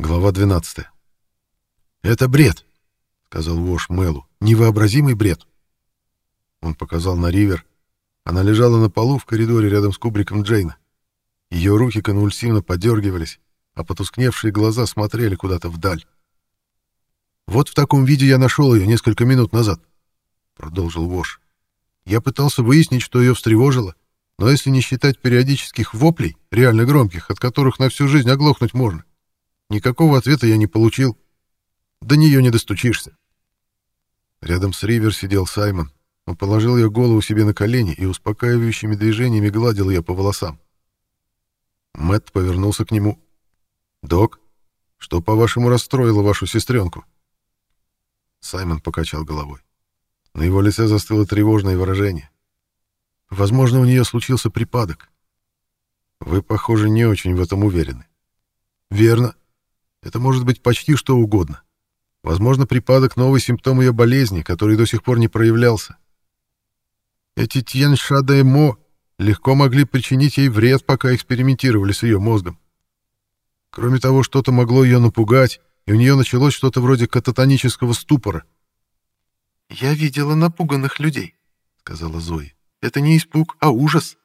Глава 12. «Это бред», — сказал Вош Мэлу. «Невообразимый бред». Он показал на Ривер. Она лежала на полу в коридоре рядом с кубриком Джейна. Ее руки конвульсивно подергивались, а потускневшие глаза смотрели куда-то вдаль. «Вот в таком виде я нашел ее несколько минут назад», — продолжил Вош. «Я пытался выяснить, что ее встревожило, но если не считать периодических воплей, реально громких, от которых на всю жизнь оглохнуть можно, никакого ответа я не получил. До нее не достучишься. Рядом с Ривер сидел Саймон. Он положил ее голову себе на колени и успокаивающими движениями гладил ее по волосам. Мэтт повернулся к нему. «Док, что, по-вашему, расстроило вашу сестренку?» Саймон покачал головой. На его лице застыло тревожное выражение. Возможно, у нее случился припадок. Вы, похоже, не очень в этом уверены. Верно. Это может быть почти что угодно. Возможно, припадок — новый симптом ее болезни, который до сих пор не проявлялся. Эти тьеншадаэмо легко могли причинить ей вред, пока экспериментировали с ее мозгом. Кроме того, что-то могло ее напугать, и у нее началось что-то вроде кататонического ступора. «Я видела напуганных людей», — сказала Зои. Это не испуг, а ужас.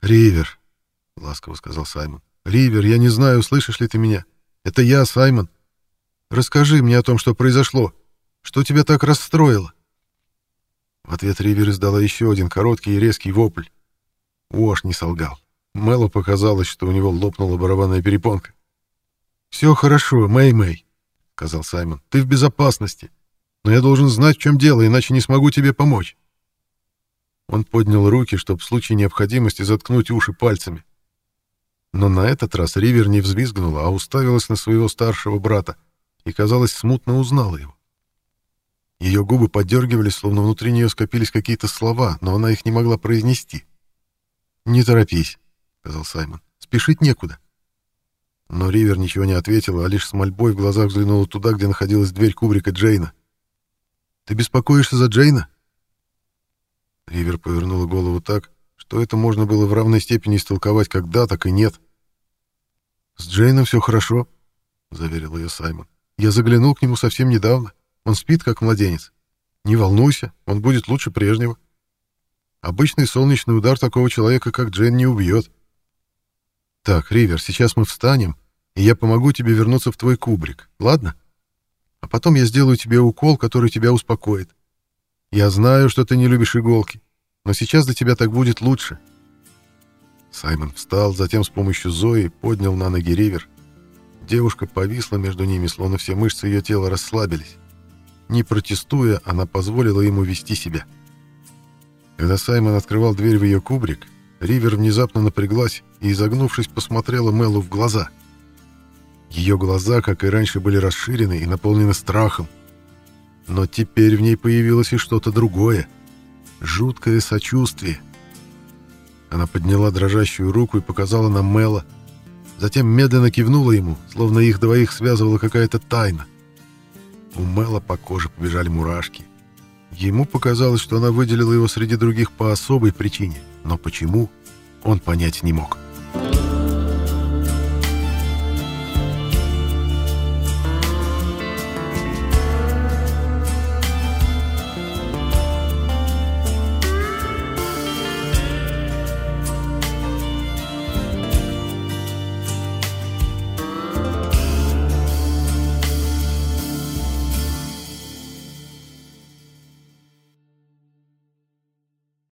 Ривер, ласково сказал Саймон. Ривер, я не знаю, слышишь ли ты меня. Это я, Саймон. Расскажи мне о том, что произошло. Что тебя так расстроило? В ответ Ривер издала еще один короткий и резкий вопль. Уош не солгал. Мэлу показалось, что у него лопнула барабанная перепонка. «Все хорошо, Мэй-Мэй», — сказал Саймон. «Ты в безопасности. Но я должен знать, в чем дело, иначе не смогу тебе помочь». Он поднял руки, чтобы в случае необходимости заткнуть уши пальцами. Но на этот раз Ривер не взвизгнула, а уставилась на своего старшего брата и, казалось, смутно узнала его. Ее губы подергивались, словно внутри нее скопились какие-то слова, но она их не могла произнести. «Не торопись», — сказал Саймон. «Спешить некуда». Но Ривер ничего не ответила, а лишь с мольбой в глазах взглянула туда, где находилась дверь кубрика Джейна. «Ты беспокоишься за Джейна?» Ривер повернула голову так, что это можно было в равной степени истолковать как да, так и нет. «С Джейном все хорошо», — заверил ее Саймон. «Я заглянул к нему совсем недавно. Он спит, как младенец. Не волнуйся, он будет лучше прежнего. Обычный солнечный удар такого человека, как Джейн, не убьет. Так, Ривер, сейчас мы встанем, и я помогу тебе вернуться в твой кубрик, ладно? А потом я сделаю тебе укол, который тебя успокоит. Я знаю, что ты не любишь иголки, но сейчас для тебя так будет лучше. Саймон встал, затем с помощью Зои поднял на ноги Ривер. Девушка повисла между ними, словно все мышцы ее тела расслабились. Не протестуя, она позволила ему вести себя. Когда Саймон открывал дверь в ее кубрик, Ривер внезапно напряглась и, изогнувшись, посмотрела Мелу в глаза. Ее глаза, как и раньше, были расширены и наполнены страхом. Но теперь в ней появилось и что-то другое. Жуткое сочувствие. Она подняла дрожащую руку и показала на Мэла. Затем медленно кивнула ему, словно их двоих связывала какая-то тайна. У Мэла по коже побежали мурашки. Ему показалось, что она выделила его среди других по особой причине, но почему, он понять не мог.